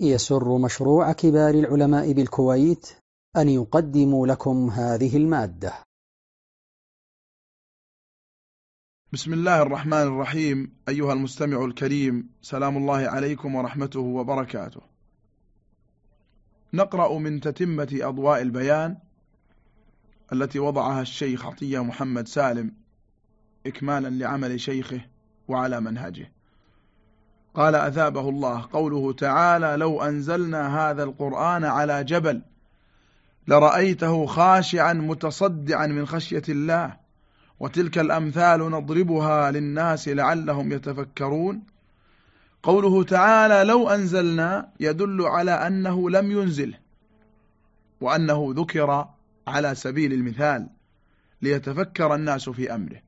يسر مشروع كبار العلماء بالكويت أن يقدم لكم هذه المادة. بسم الله الرحمن الرحيم. أيها المستمع الكريم سلام الله عليكم ورحمته وبركاته. نقرأ من تتمة أضواء البيان التي وضعها الشيخ عطية محمد سالم إكمالا لعمل شيخه وعلى منهجه. قال أثابه الله قوله تعالى لو أنزلنا هذا القرآن على جبل لرأيته خاشعا متصدعا من خشية الله وتلك الأمثال نضربها للناس لعلهم يتفكرون. قوله تعالى لو أنزلنا يدل على أنه لم ينزله وأنه ذكر على سبيل المثال ليتفكر الناس في أمره.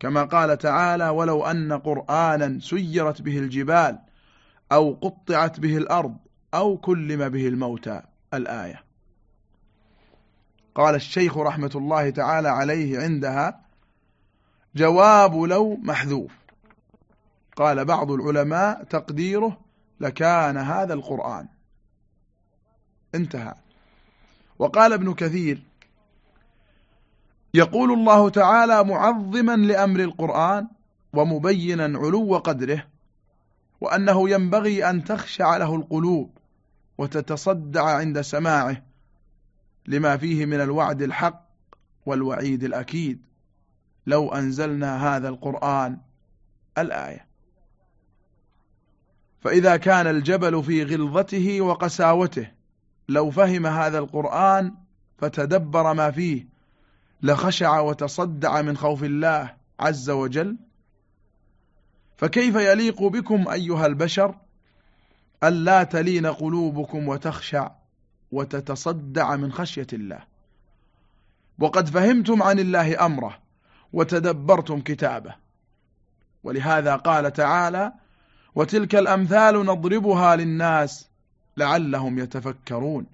كما قال تعالى ولو أن قرآنا سيرت به الجبال أو قطعت به الأرض أو كلم به الموتى الآية. قال الشيخ رحمة الله تعالى عليه عندها جواب لو محذوف. قال بعض العلماء تقديره لكان هذا القرآن. انتهى. وقال ابن كثير يقول الله تعالى معظما لأمر القرآن ومبينا علو قدره وأنه ينبغي أن تخشع له القلوب وتتصدع عند سماعه لما فيه من الوعد الحق والوعيد الأكيد. لو أنزلنا هذا القرآن الآية. فإذا كان الجبل في غلظته وقساوته لو فهم هذا القرآن فتدبر ما فيه لخشع وتصدع من خوف الله عز وجل. فكيف يليق بكم أيها البشر ألا تلين قلوبكم وتخشع وتتصدع من خشية الله؟ وقد فهمتم عن الله أمره وتدبرتم كتابه. ولهذا قال تعالى وتلك الأمثال نضربها للناس لعلهم يتفكرون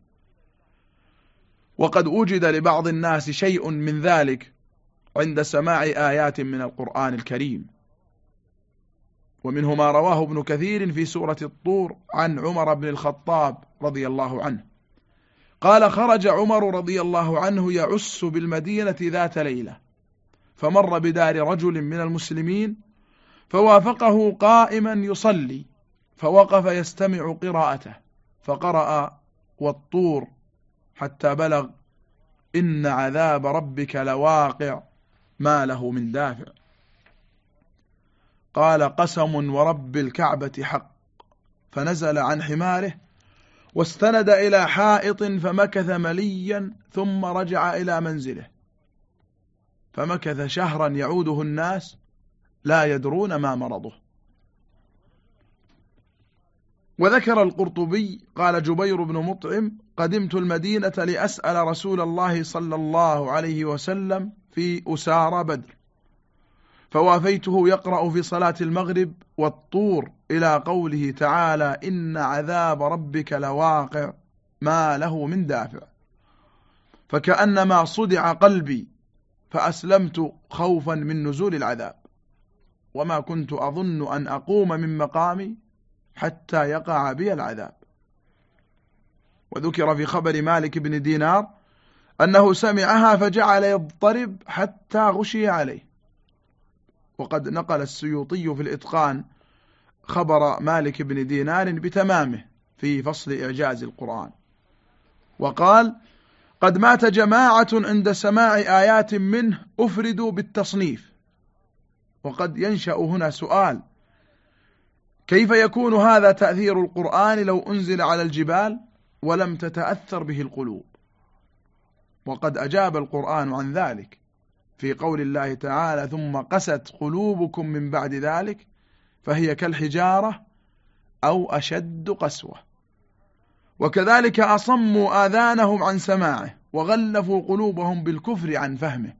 وقد وجد لبعض الناس شيء من ذلك عند سماع آيات من القرآن الكريم. ومنه ما رواه ابن كثير في سورة الطور عن عمر بن الخطاب رضي الله عنه. قال خرج عمر رضي الله عنه يعس بالمدينة ذات ليلة فمر بدار رجل من المسلمين فوافقه قائما يصلي فوقف يستمع قراءته فقرأ والطور حتى بلغ إن عذاب ربك لواقع ما له من دافع. قال قسم ورب الكعبة حق فنزل عن حماره واستند إلى حائط فمكث مليا ثم رجع إلى منزله. فمكث شهرا يعوده الناس لا يدرون ما مرضه. وذكر القرطبي قال جبير بن مطعم قدمت المدينة لأسأل رسول الله صلى الله عليه وسلم في أسارى بدر. فوافيته يقرأ في صلاة المغرب والطور إلى قوله تعالى إن عذاب ربك لواقع ما له من دافع. فكأنما صدع قلبي فأسلمت خوفا من نزول العذاب. وما كنت أظن أن أقوم من مقامي حتى يقع بي العذاب. وذكر في خبر مالك بن دينار أنه سمعها فجعل يضطرب حتى غشي عليه. وقد نقل السيوطي في الإتقان خبر مالك بن دينار بتمامه في فصل إعجاز القرآن. وقال قد مات جماعة عند سماع آيات منه أفردوا بالتصنيف. وقد ينشأ هنا سؤال كيف يكون هذا تأثير القرآن لو أنزل على الجبال؟ ولم تتأثر به القلوب. وقد أجاب القرآن عن ذلك. في قول الله تعالى ثم قست قلوبكم من بعد ذلك فهي كالحجارة أو أشد قسوة. وكذلك أصموا آذانهم عن سماعه وغلفوا قلوبهم بالكفر عن فهمه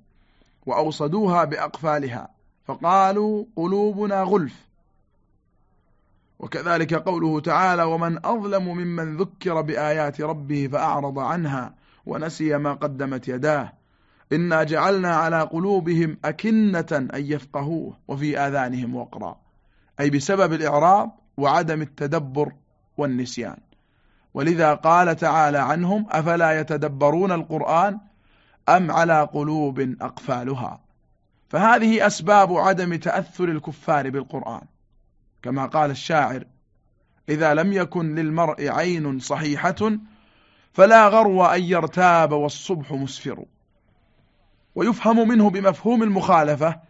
وأوصدوها بأقفالها فقالوا قلوبنا غلف. وكذلك قوله تعالى ومن أظلم ممن ذكر بآيات ربه فأعرض عنها ونسي ما قدمت يداه. إنا جعلنا على قلوبهم أكنة أن يفقهوه وفي آذانهم وقرا. أي بسبب الإعراض وعدم التدبر والنسيان. ولذا قال تعالى عنهم أفلا يتدبرون القرآن أم على قلوب أقفالها. فهذه أسباب عدم تأثر الكفار بالقرآن. كما قال الشاعر إذا لم يكن للمرء عين صحيحة فلا غرو أن يرتاب والصبح مسفر. ويفهم منه بمفهوم المخالفة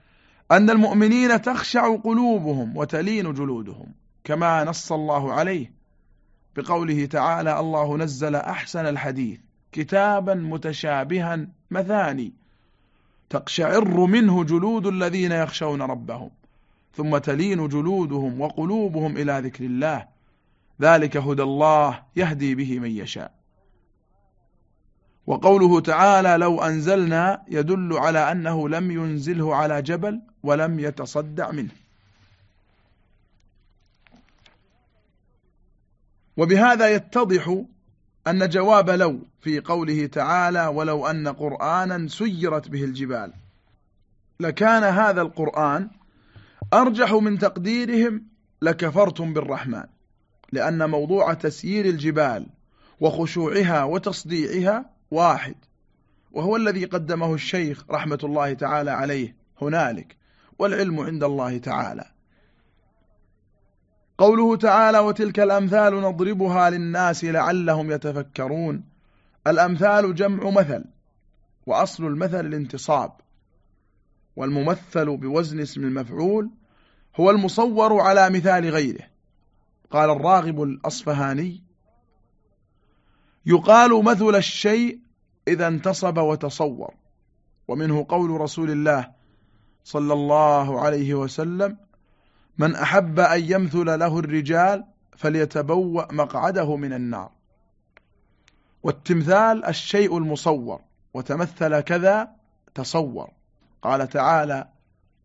أن المؤمنين تخشع قلوبهم وتلين جلودهم كما نص الله عليه بقوله تعالى الله نزل أحسن الحديث كتابا متشابها مثاني تقشعر منه جلود الذين يخشون ربهم ثم تلين جلودهم وقلوبهم إلى ذكر الله. ذلك هدى الله يهدي به من يشاء. وقوله تعالى لو أنزلنا يدل على أنه لم ينزله على جبل ولم يتصدع منه. وبهذا يتضح أن جواب لو في قوله تعالى ولو أن قرآنا سيرت به الجبال. لكان هذا القرآن أرجح من تقديرهم لكفرتم بالرحمن لأن موضوع تسيير الجبال وخشوعها وتصديعها واحد وهو الذي قدمه الشيخ رحمة الله تعالى عليه هنالك والعلم عند الله تعالى. قوله تعالى وتلك الأمثال نضربها للناس لعلهم يتفكرون الأمثال جمع مثل وأصل المثل الانتصاب. والممثل بوزن اسم المفعول هو المصور على مثال غيره. قال الراغب الأصفهاني يقال مثل الشيء إذا انتصب وتصور ومنه قول رسول الله صلى الله عليه وسلم من أحب أن يمثل له الرجال فليتبوأ مقعده من النار. والتمثال الشيء المصور وتمثل كذا تصور. قال تعالى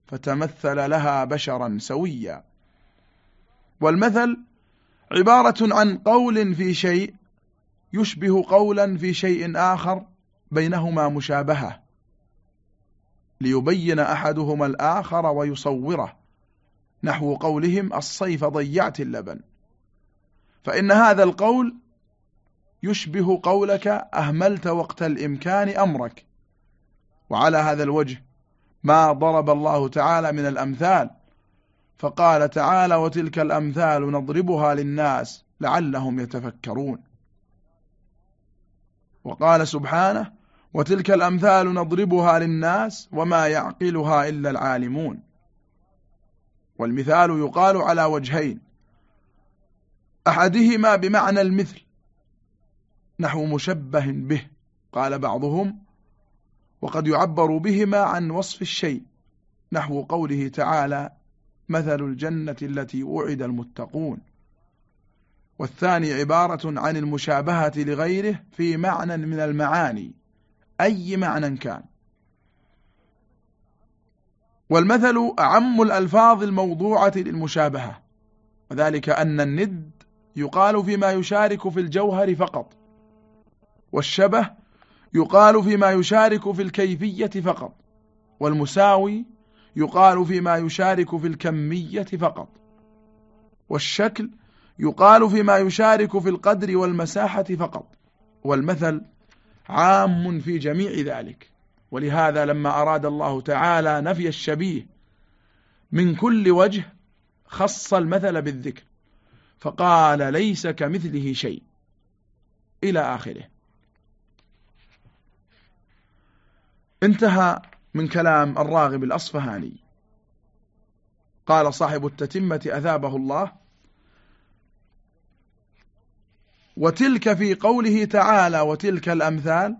فتمثل لها بشرا سويا. والمثل عبارة عن قول في شيء يشبه قولا في شيء آخر بينهما مشابهة ليبين أحدهما الآخر ويصوره نحو قولهم الصيف ضيعت اللبن. فإن هذا القول يشبه قولك أهملت وقت الإمكان أمرك. وعلى هذا الوجه ما ضرب الله تعالى من الأمثال. فقال تعالى وتلك الأمثال نضربها للناس لعلهم يتفكرون. وقال سبحانه وتلك الأمثال نضربها للناس وما يعقلها إلا العالمون. والمثال يقال على وجهين أحدهما بمعنى المثل نحو مشبه به قال بعضهم وقد يعبر بهما عن وصف الشيء نحو قوله تعالى مثل الجنة التي وعد المتقون والثاني عبارة عن المشابهة لغيره في معنى من المعاني أي معنى كان. والمثل أعم الألفاظ الموضوعة للمشابهة وذلك أن الند يقال فيما يشارك في الجوهر فقط والشبه يقال فيما يشارك في الكيفية فقط والمساوي يقال فيما يشارك في الكمية فقط والشكل يقال فيما يشارك في القدر والمساحة فقط والمثل عام في جميع ذلك. ولهذا لما أراد الله تعالى نفي الشبيه من كل وجه خص المثل بالذكر فقال ليس كمثله شيء إلى آخره. انتهى من كلام الراغب الأصفهاني. قال صاحب التتمة أثابه الله وتلك في قوله تعالى وتلك الأمثال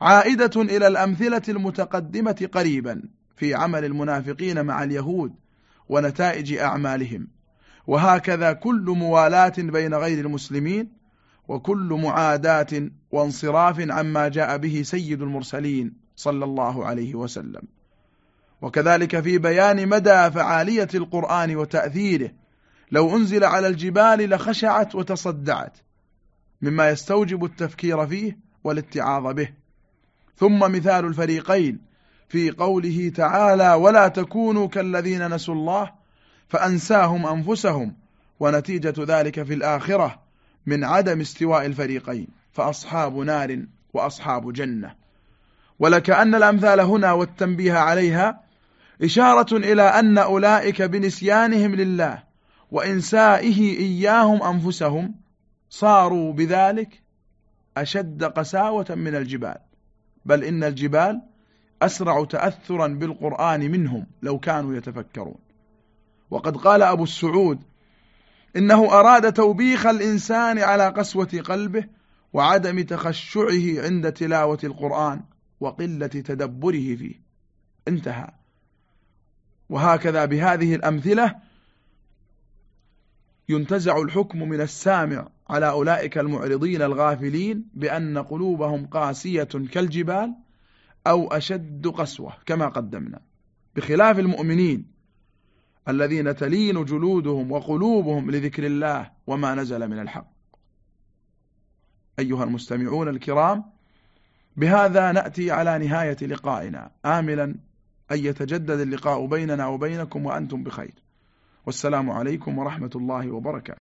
عائدة إلى الأمثلة المتقدمة قريبا في عمل المنافقين مع اليهود ونتائج أعمالهم. وهكذا كل موالاة بين غير المسلمين وكل معاداة وانصراف عما جاء به سيد المرسلين صلى الله عليه وسلم. وكذلك في بيان مدى فعالية القرآن وتأثيره لو أنزل على الجبال لخشعت وتصدعت مما يستوجب التفكير فيه والاتعاظ به. ثم مثال الفريقين في قوله تعالى ولا تكونوا كالذين نسوا الله فأنساهم أنفسهم ونتيجة ذلك في الآخرة من عدم استواء الفريقين فأصحاب نار وأصحاب جنة. ولكأن الأمثال هنا والتنبيه عليها إشارة إلى أن أولئك بنسيانهم لله وإنسائه إياهم أنفسهم صاروا بذلك أشد قساوة من الجبال بل إن الجبال أسرع تأثرا بالقرآن منهم لو كانوا يتفكرون. وقد قال أبو السعود إنه أراد توبيخ الإنسان على قسوة قلبه وعدم تخشعه عند تلاوة القرآن. وقلة تدبره فيه. انتهى. وهكذا بهذه الأمثلة ينتزع الحكم من السامع على أولئك المعرضين الغافلين بأن قلوبهم قاسية كالجبال أو أشد قسوة كما قدمنا. بخلاف المؤمنين الذين تلين جلودهم وقلوبهم لذكر الله وما نزل من الحق. أيها المستمعون الكرام بهذا نأتي على نهاية لقائنا. آملا أن يتجدد اللقاء بيننا وبينكم وأنتم بخير. والسلام عليكم ورحمة الله وبركاته.